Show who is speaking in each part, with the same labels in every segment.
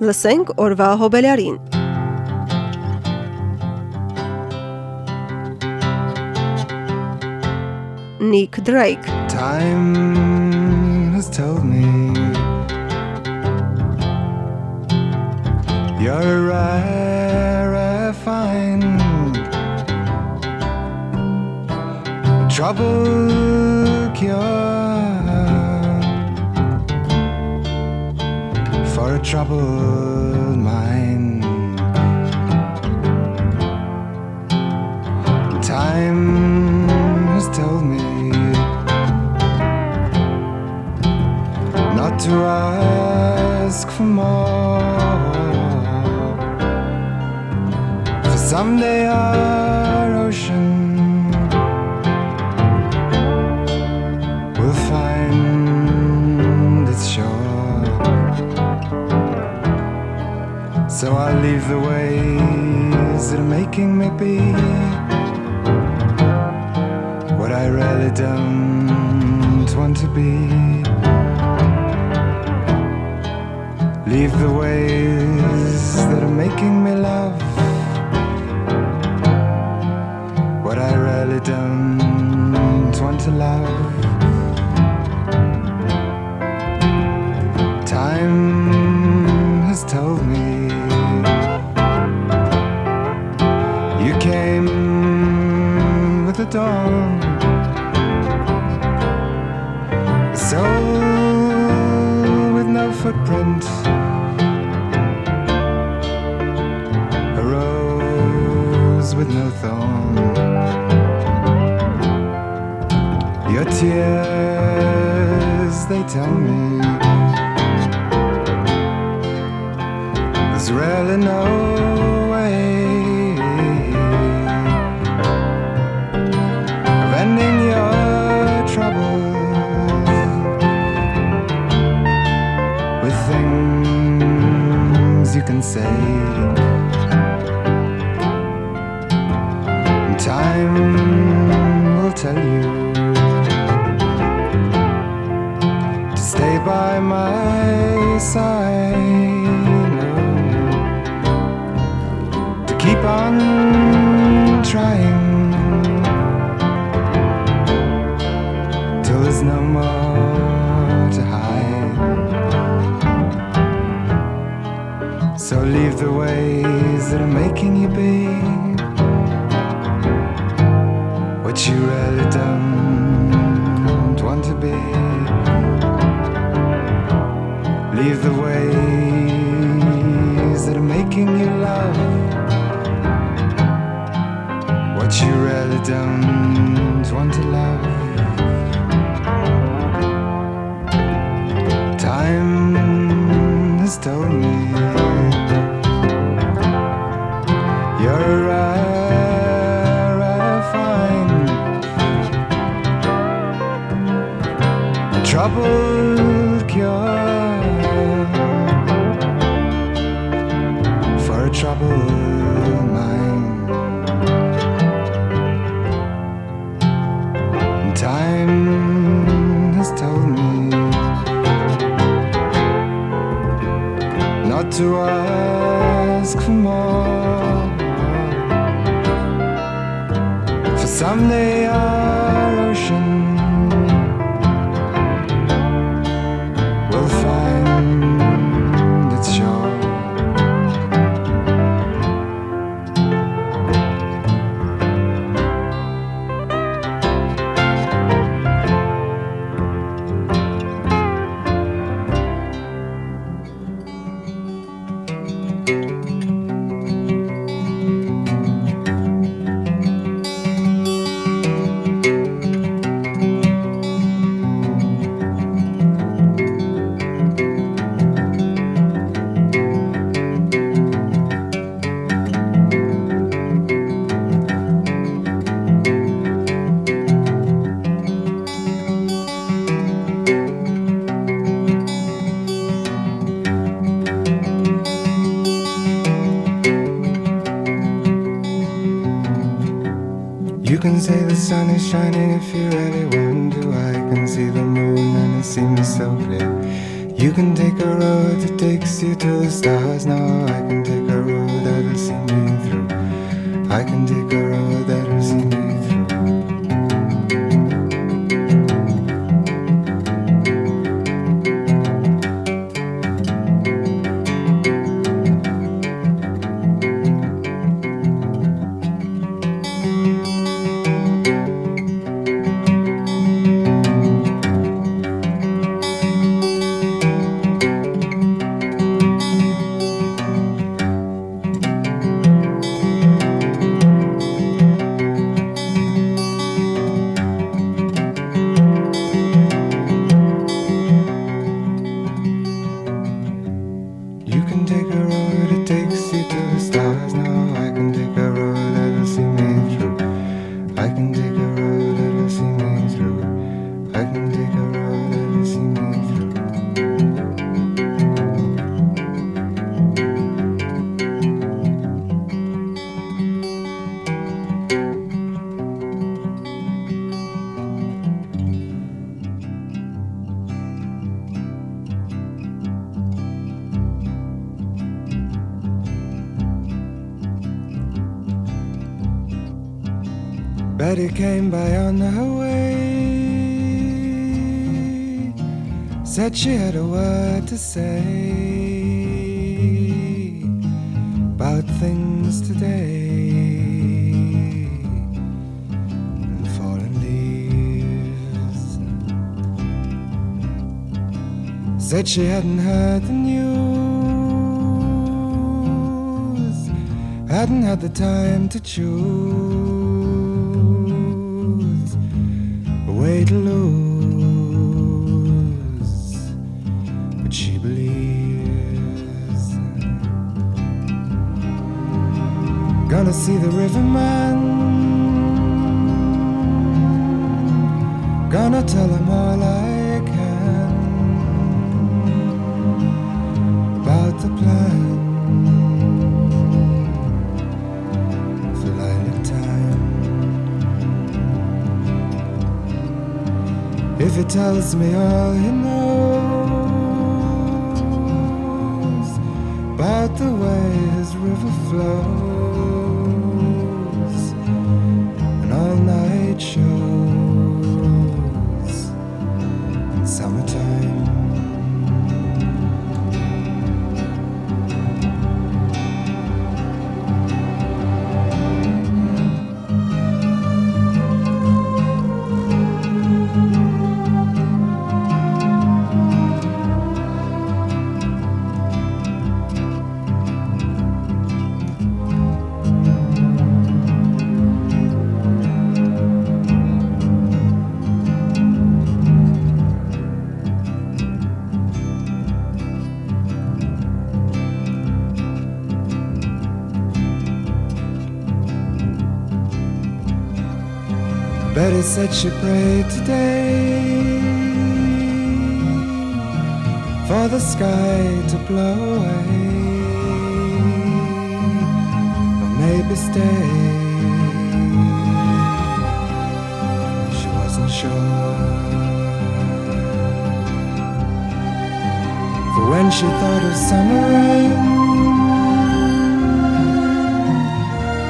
Speaker 1: Լսենք օրվա հոբելարին։ Nick Drake
Speaker 2: Time has told me you're a rare, rare find. A trouble cure troubled mind. Time has told me not to ask for more. For someday our ocean So I'll leave the ways that are making me be what I really don't want to be. Leave the ways that are making me love what I really don't want to love. Tell me. The ways that are making you be to ask for more. For someday sun is shining if you really want to. I can see the moon and it seems so clear. You can take a road that takes you to the stars. Now I can take a Said she had a word to say about things today. And fallen leaves. Said she hadn't heard the news, hadn't had the time to choose a way to lose, Gonna see the riverman. Gonna tell him all I can about the plan. If he tells me all he knows about the way his river flows night shows summertime. Betty said she prayed today for the sky to blow away, or maybe stay. She wasn't sure. For when she thought of summer rain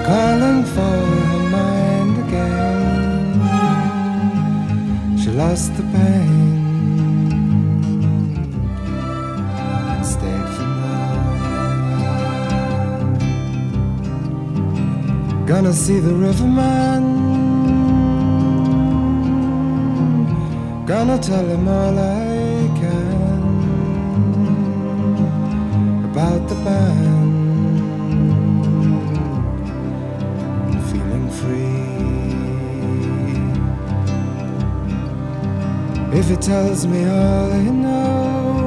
Speaker 2: calling for her lost the pain and stayed for more. Gonna see the riverman. Gonna tell him all I can about the band. He tells me all he knows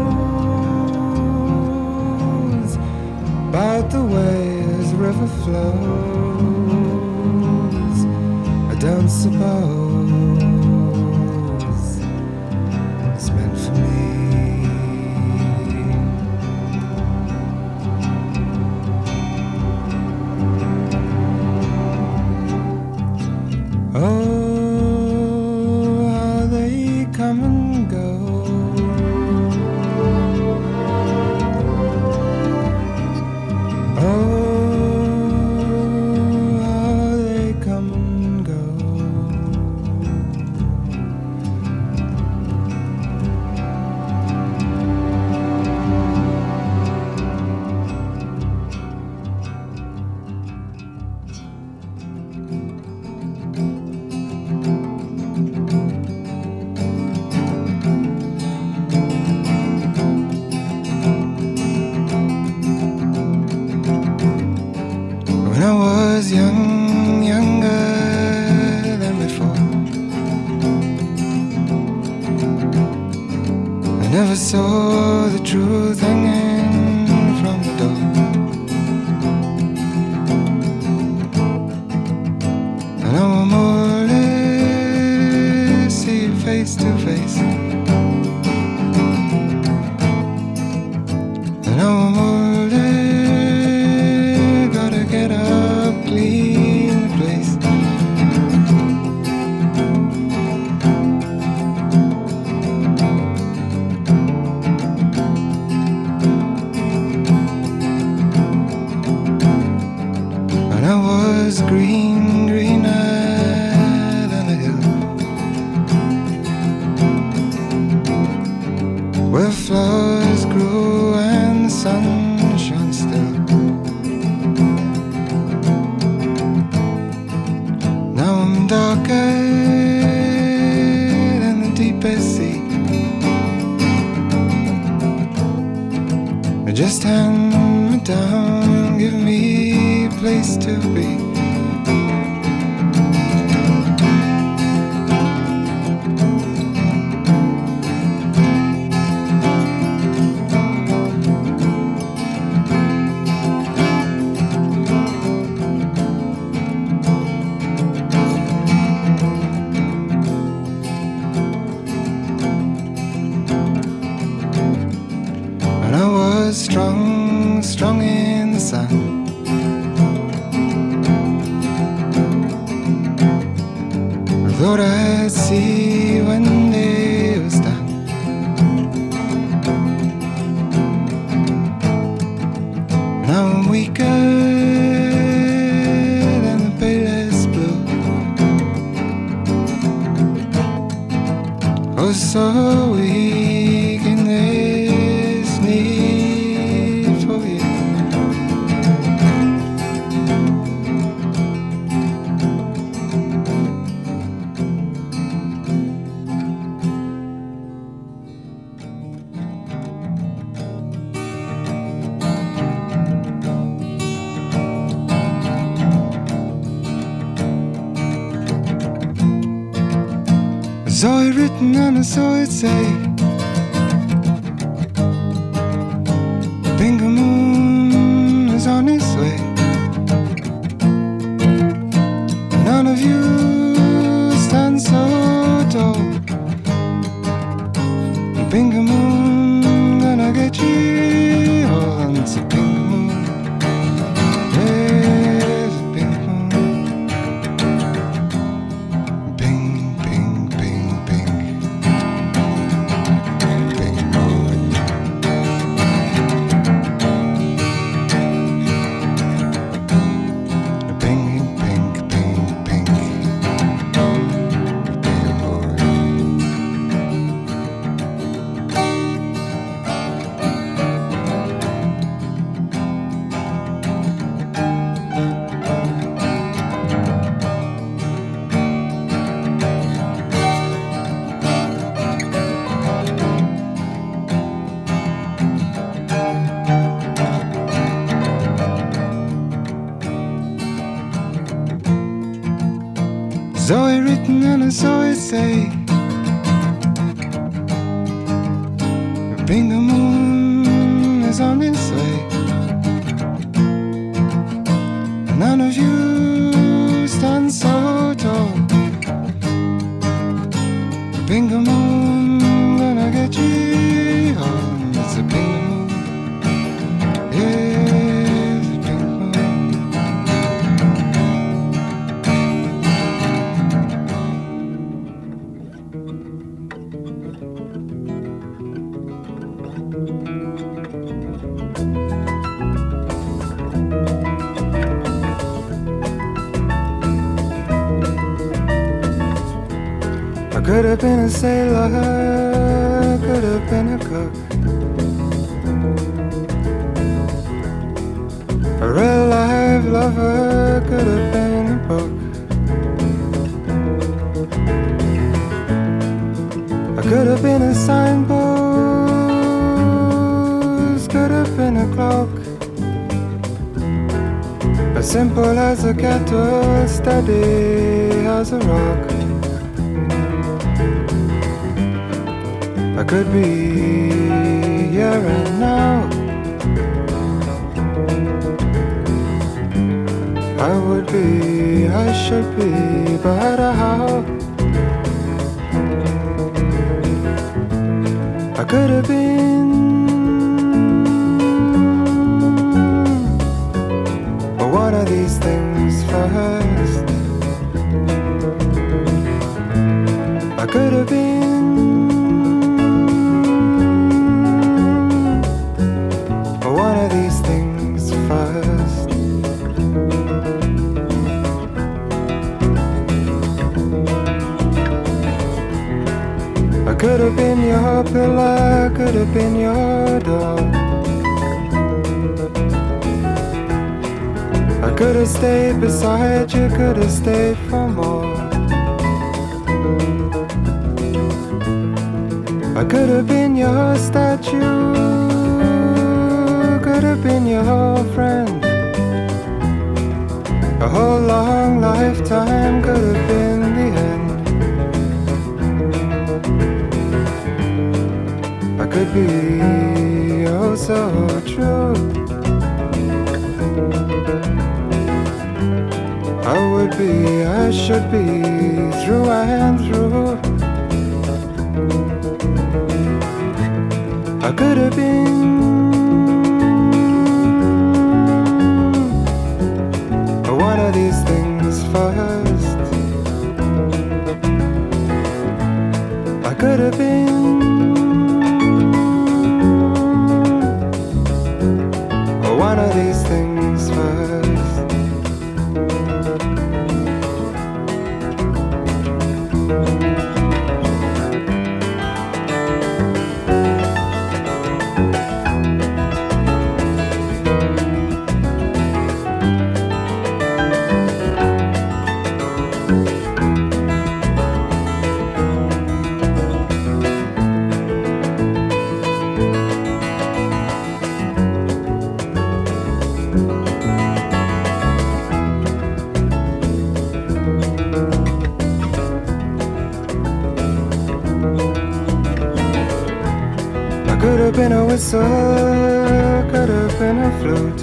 Speaker 2: about the way his river flows, I don't suppose saw it written and I saw it say been a sailor, could have been a cook. A real life lover could have been a book. I could have been a signpost, could have been a clock. As simple as a kettle, steady as a rock. Could be here and now. I would be, I should be, but how? I could have been. But one of these things first. Have been your pillar, could have been your door. I could have stayed beside you, could have stayed for more. I could have been your statue, could have been your friend. A whole long lifetime could have be oh so true. I would be, I should be through and through. I could have been. One of these things first. I could have been. Whistle, could have been a flute.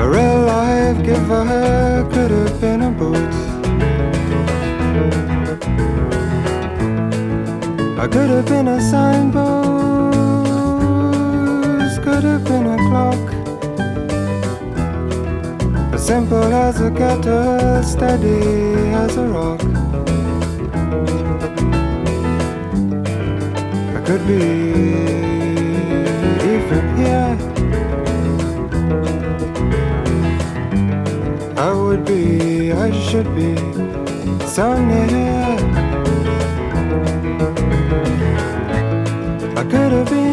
Speaker 2: A real life giver could have been a boot. I could have been a signpost, could have been a clock. As simple as a kettle, steady as a rock. Could be even here. I would be, I should be so near. I could have been.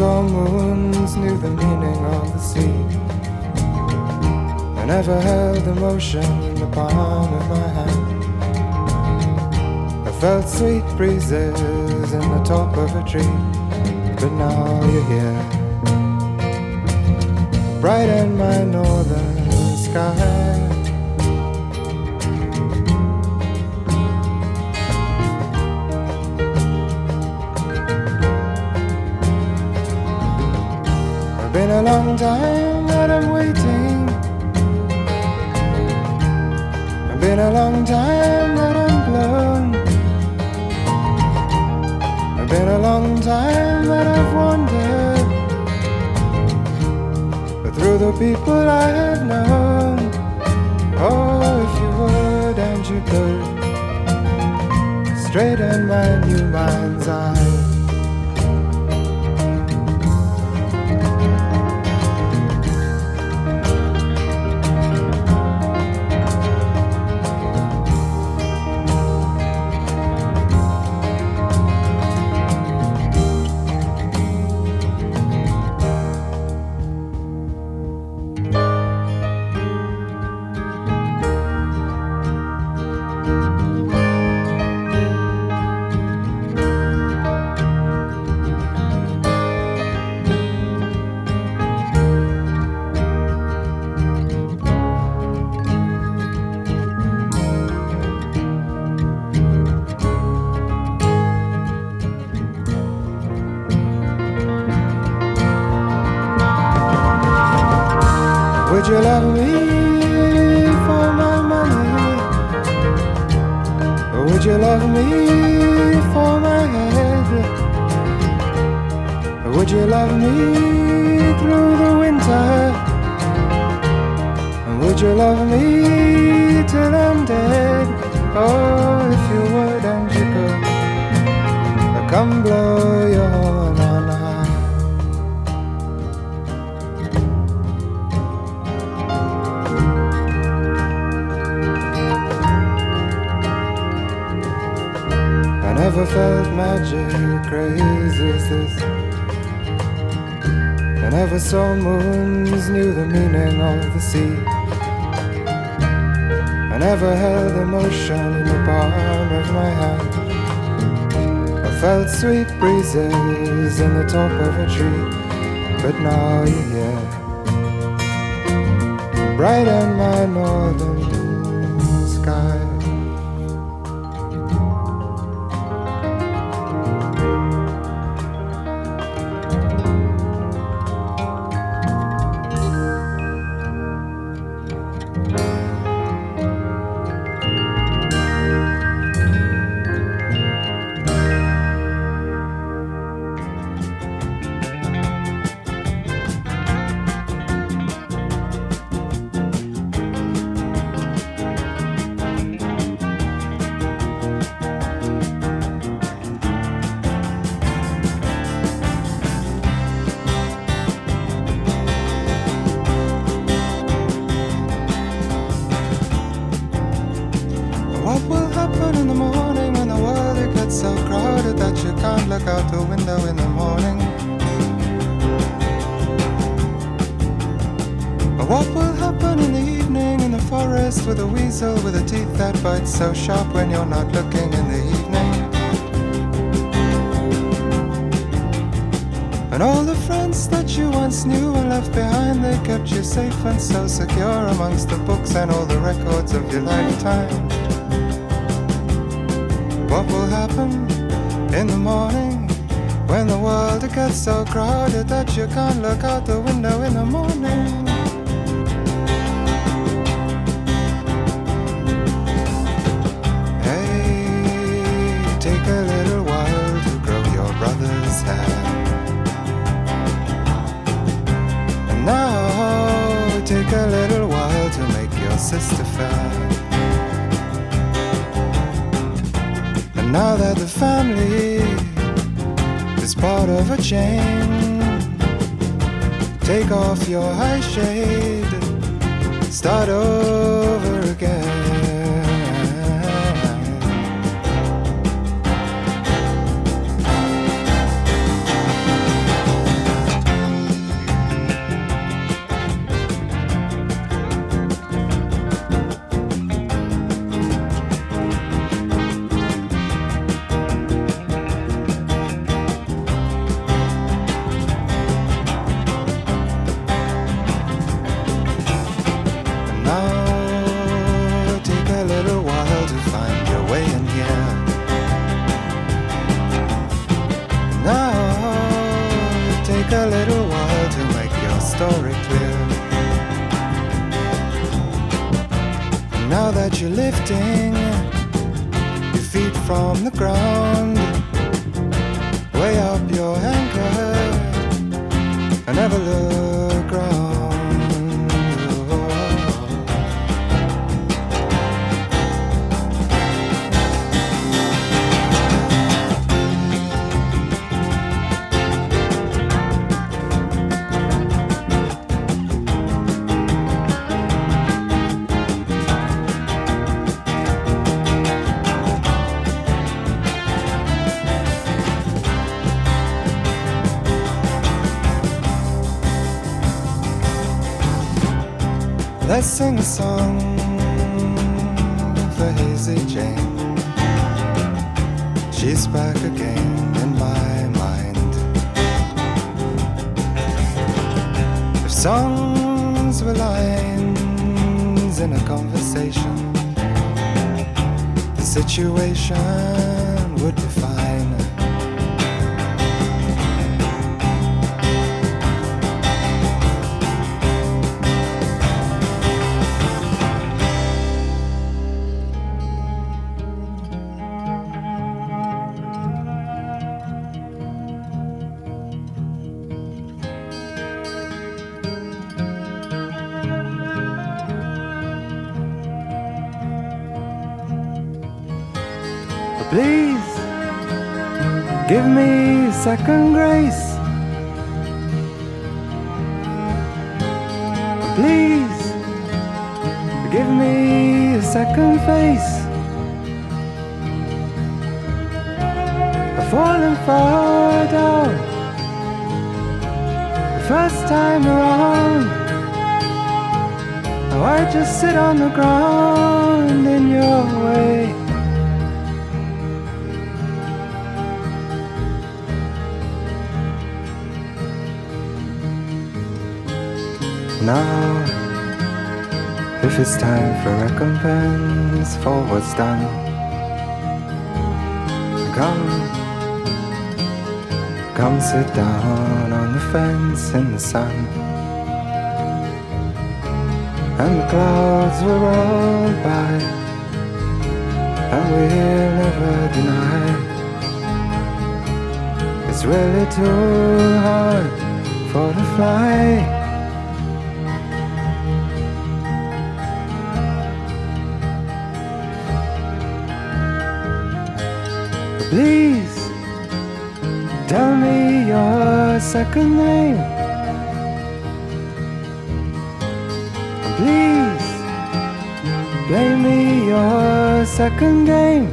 Speaker 2: Moons, knew the meaning of the sea. I never held emotion in the palm of my hand. I felt sweet breezes in the top of a tree, but now you're here. Bright in my northern sky. time that I'm waiting. It's been a long time that I'm blown. It's been a long time that I've wandered. But through the people I have known, oh, if you would and you could, straighten my new mind's eye. Never felt magic crazy as this. I never saw moons, knew the meaning of the sea. I never held emotion in the palm of my hand. I felt sweet breezes in the top of a tree, but now you're here. Brighten my northern so sharp when you're not looking in the evening. And all the friends that you once knew and left behind, they kept you safe and so secure amongst the books and all the records of your lifetime. What will happen in the morning when the world gets so crowded that you can't look out the window in the morning? Sister fair. And now that the family is part of a chain, take off your high shade, start over again. Let's sing a song for Hazey Jane. She's back again in my mind. If songs were lines in a conversation, the situation would be fine. Please give me second grace. Please give me a second face. I've fallen far down the first time around. Now I just sit on the ground in your way. Now, if it's time for recompense for what's done, come, come sit down on the fence in the sun. And the clouds will roll by, and we'll never deny. It's really too hard for the fly. Please tell me your second name. Please play me your second game.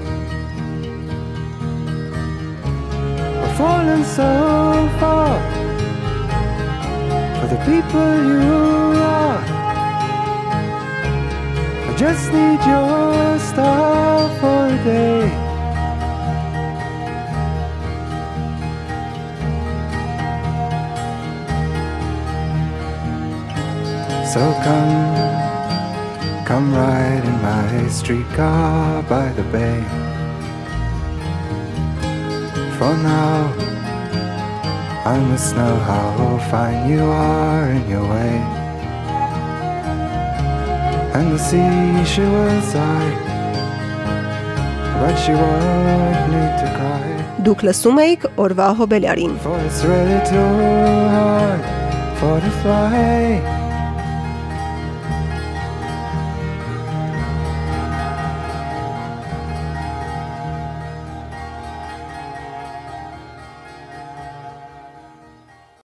Speaker 2: I've fallen so far for the people you are. I just need your star for a day. So come, come ride in my streetcar by the bay. For now, I must know how fine you are in your way. And the sea, she was I.
Speaker 1: Duk lësume ik Orvaho Belarin.
Speaker 2: For it's really too hard for to fly.